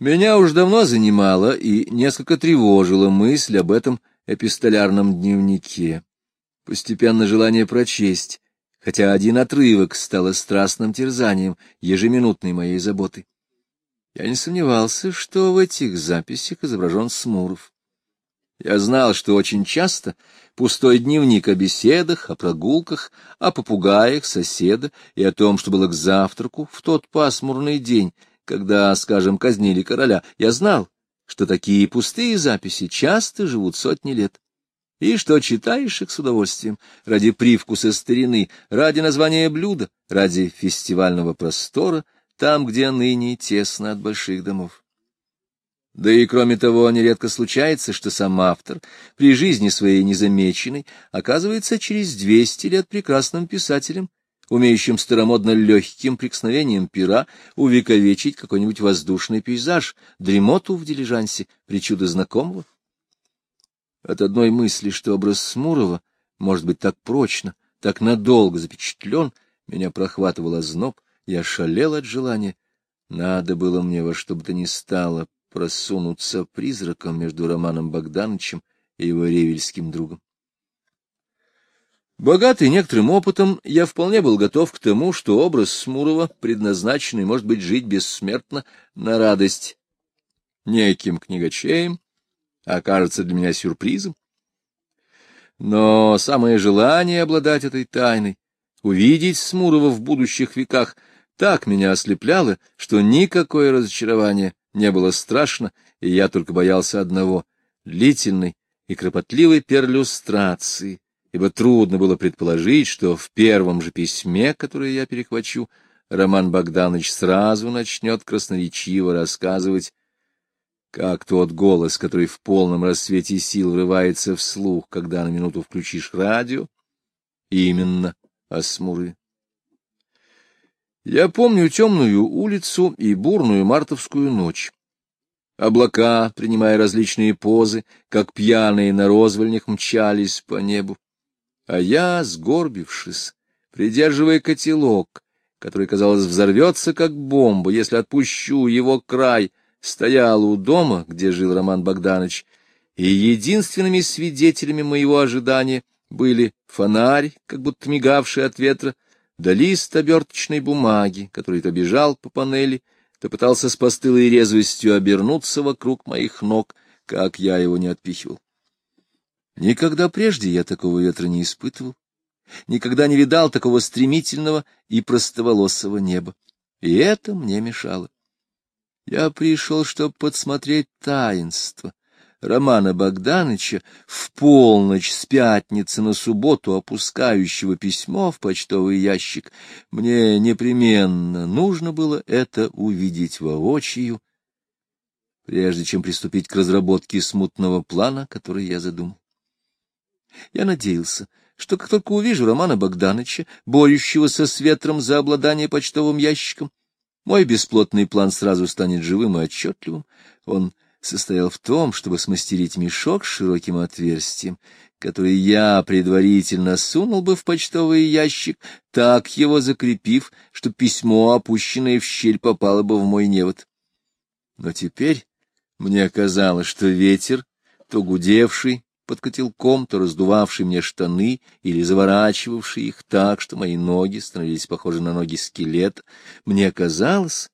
Меня уж давно занимала и несколько тревожила мысль об этом эпистолярном дневнике. Постепенно желание прочесть, хотя один отрывок стало страстным терзанием, ежеминутной моей заботы. Я не сомневался, что в этих записях изображен Смуров. Я знал, что очень часто пустой дневник о беседах, о прогулках, о попугаях соседа и о том, что было к завтраку в тот пасмурный день, когда, скажем, казнили короля, я знал, что такие пустые записи часто живут сотни лет, и что читаешь их с удовольствием ради привкуса старины, ради названия блюда, ради фестивального простора, там, где ныне тесно от больших домов. Да и кроме того, нередко случается, что сам автор, при жизни своей незамеченной, оказывается через двести лет прекрасным писателем, умеющим старомодно легким прикосновением пера увековечить какой-нибудь воздушный пейзаж, дремоту в дилижансе, причуды знакомого. От одной мысли, что образ Смурова может быть так прочно, так надолго запечатлен, меня прохватывал озноб, я шалел от желания. Надо было мне во что бы то ни стало просунуться призраком между Романом Богдановичем и его ревельским другом. Богатый некоторым опытом, я вполне был готов к тому, что образ Смурова, предназначенный, может быть, жить бессмертно на радость неким книгачеем, окажется для меня сюрпризом. Но самое желание обладать этой тайной, увидеть Смурова в будущих веках, так меня ослепляло, что никакое разочарование не было страшно, и я только боялся одного — длительной и кропотливой перлюстрации, ибо трудно было предположить, что в первом же письме, которое я перехвачу, Роман Богданович сразу начнет красноречиво рассказывать, как тот голос, который в полном рассвете сил врывается вслух, когда на минуту включишь радио, именно о Смуре. Я помню темную улицу и бурную мартовскую ночь. Облака, принимая различные позы, как пьяные на розвольнях, мчались по небу а я, сгорбившись, придерживая котелок, который, казалось, взорвется, как бомба, если отпущу его край, стоял у дома, где жил Роман Богданович, и единственными свидетелями моего ожидания были фонарь, как будто мигавший от ветра, да лист оберточной бумаги, который то бежал по панели, то пытался с постылой резвостью обернуться вокруг моих ног, как я его не отпихивал. Никогда прежде я такого ветра не испытывал, никогда не видал такого стремительного и простоволосого неба, и это мне мешало. Я пришел, чтобы подсмотреть таинство Романа Богданыча в полночь с пятницы на субботу опускающего письмо в почтовый ящик. Мне непременно нужно было это увидеть воочию, прежде чем приступить к разработке смутного плана, который я задумал. Я надеялся, что как только увижу Романа Богдановича, борющегося с ветром за обладание почтовым ящиком, мой бесплотный план сразу станет живым и отчетливым. Он состоял в том, чтобы смастерить мешок с широким отверстием, который я предварительно сунул бы в почтовый ящик, так его закрепив, что письмо, опущенное в щель, попало бы в мой невод. Но теперь мне казалось, что ветер, то гудевший, под котелком, то раздувавший мне штаны или заворачивавший их так, что мои ноги становились похожи на ноги скелета, мне казалось,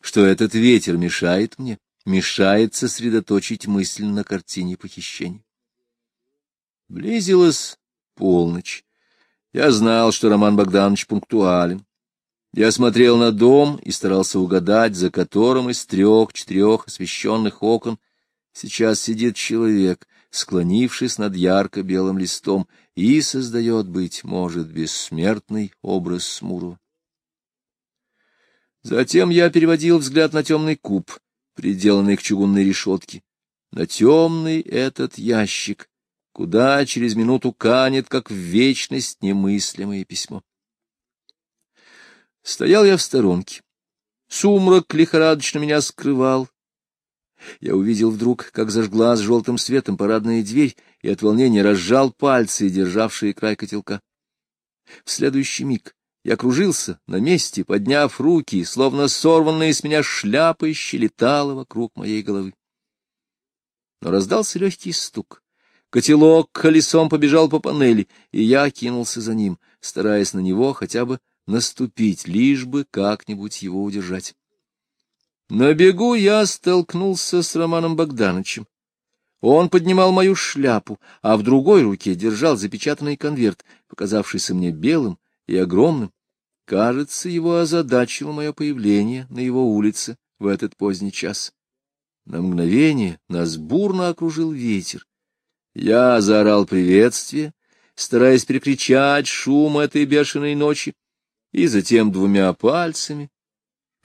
что этот ветер мешает мне, мешает сосредоточить мысль на картине похищения. Близилась полночь. Я знал, что Роман Богданович пунктуален. Я смотрел на дом и старался угадать, за которым из трех-четырех освещенных окон сейчас сидит человек, склонившись над ярко-белым листом, и создает, быть может, бессмертный образ Смурова. Затем я переводил взгляд на темный куб, приделанный к чугунной решетке, на темный этот ящик, куда через минуту канет, как в вечность, немыслимое письмо. Стоял я в сторонке. Сумрак лихорадочно меня скрывал, я увидел вдруг, как зажгла с желтым светом парадная дверь, и от волнения разжал пальцы, державшие край котелка. В следующий миг Я кружился на месте, подняв руки, словно сорванная с меня шляпа щелетала вокруг моей головы. Но раздался легкий стук. Котелок колесом побежал по панели, и я кинулся за ним, стараясь на него хотя бы наступить, лишь бы как-нибудь его удержать. На бегу я столкнулся с Романом Богдановичем. Он поднимал мою шляпу, а в другой руке держал запечатанный конверт, показавшийся мне белым и огромным. Кажется, его озадачило мое появление на его улице в этот поздний час. На мгновение нас бурно окружил ветер. Я заорал приветствие, стараясь перекричать шум этой бешеной ночи, и затем двумя пальцами,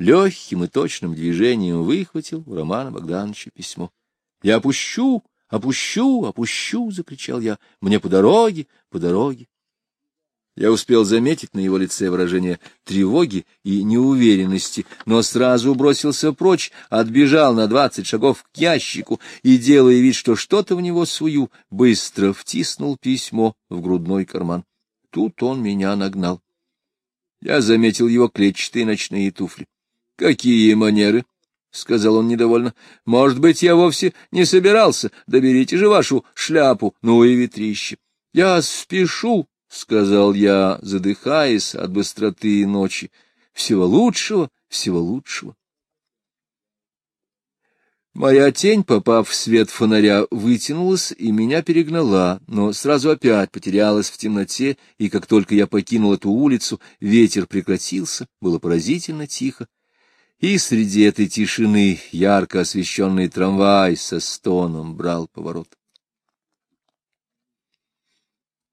легким и точным движением выхватил у Романа Богдановича письмо. — Я опущу, опущу, опущу! — закричал я. — Мне по дороге, по дороге. Я успел заметить на его лице выражение тревоги и неуверенности, но сразу бросился прочь, отбежал на двадцать шагов к ящику и, делая вид, что что-то в него сую, быстро втиснул письмо в грудной карман. Тут он меня нагнал. Я заметил его клетчатые ночные туфли. — Какие манеры! — сказал он недовольно. — Может быть, я вовсе не собирался. Доберите же вашу шляпу, ну и ветрище. — Я спешу, — сказал я, задыхаясь от быстроты ночи. — Всего лучшего, всего лучшего. Моя тень, попав в свет фонаря, вытянулась и меня перегнала, но сразу опять потерялась в темноте, и как только я покинул эту улицу, ветер прекратился, было поразительно тихо, и среди этой тишины ярко освещенный трамвай со стоном брал поворот.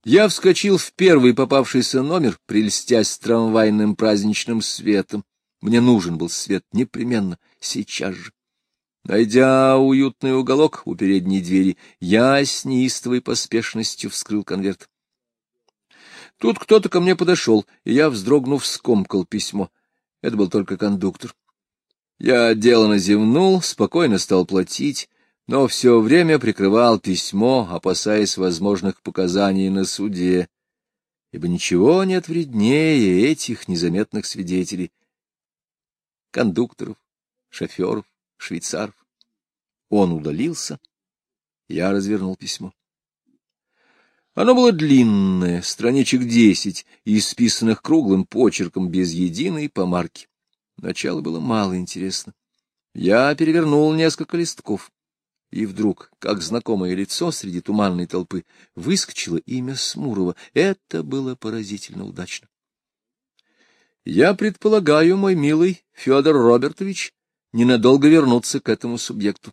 Я вскочил в первый попавшийся номер, прельстясь трамвайным праздничным светом. Мне нужен был свет непременно, сейчас же. Найдя уютный уголок у передней двери, я с неистовой поспешностью вскрыл конверт. Тут кто-то ко мне подошел, и я, вздрогнув, скомкал письмо. Это был только кондуктор. Я делано зевнул, спокойно стал платить, но все время прикрывал письмо, опасаясь возможных показаний на суде, ибо ничего нет вреднее этих незаметных свидетелей, кондукторов, шоферов, швейцаров. Он удалился, я развернул письмо. Оно было длинное, страничек десять, исписанных круглым почерком без единой помарки. Начало было мало интересно. Я перевернул несколько листков. И вдруг, как знакомое лицо среди туманной толпы, выскочило имя Смурова. Это было поразительно удачно. Я предполагаю, мой милый Федор Робертович, ненадолго вернуться к этому субъекту.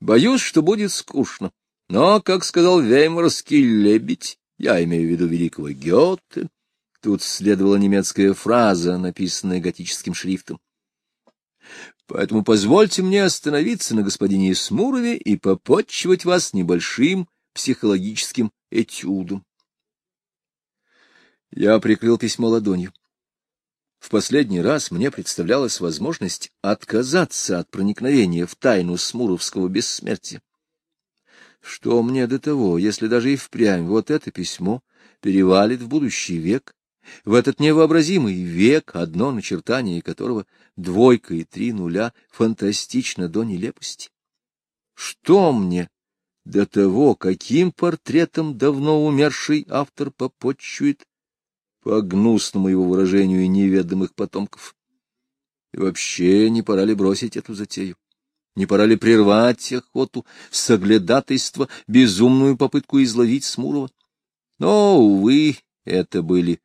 Боюсь, что будет скучно. Но, как сказал веймарский лебедь, я имею в виду великого Гёте, тут следовала немецкая фраза, написанная готическим шрифтом. Поэтому позвольте мне остановиться на господине Смурове и попотчевать вас небольшим психологическим этюдом. Я прикрыл письмо ладонью. В последний раз мне представлялась возможность отказаться от проникновения в тайну смуровского бессмертия. Что мне до того, если даже и впрямь вот это письмо перевалит в будущий век, в этот невообразимый век, одно начертание которого двойка и три нуля фантастично до нелепости. Что мне до того, каким портретом давно умерший автор попотчует, по гнусному его выражению, неведомых потомков? И вообще, не пора ли бросить эту затею? Не пора ли прервать охоту, соглядатайство, безумную попытку изловить Смурова? Но, увы, это были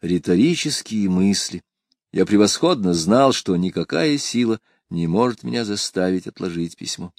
риторические мысли. Я превосходно знал, что никакая сила не может меня заставить отложить письмо.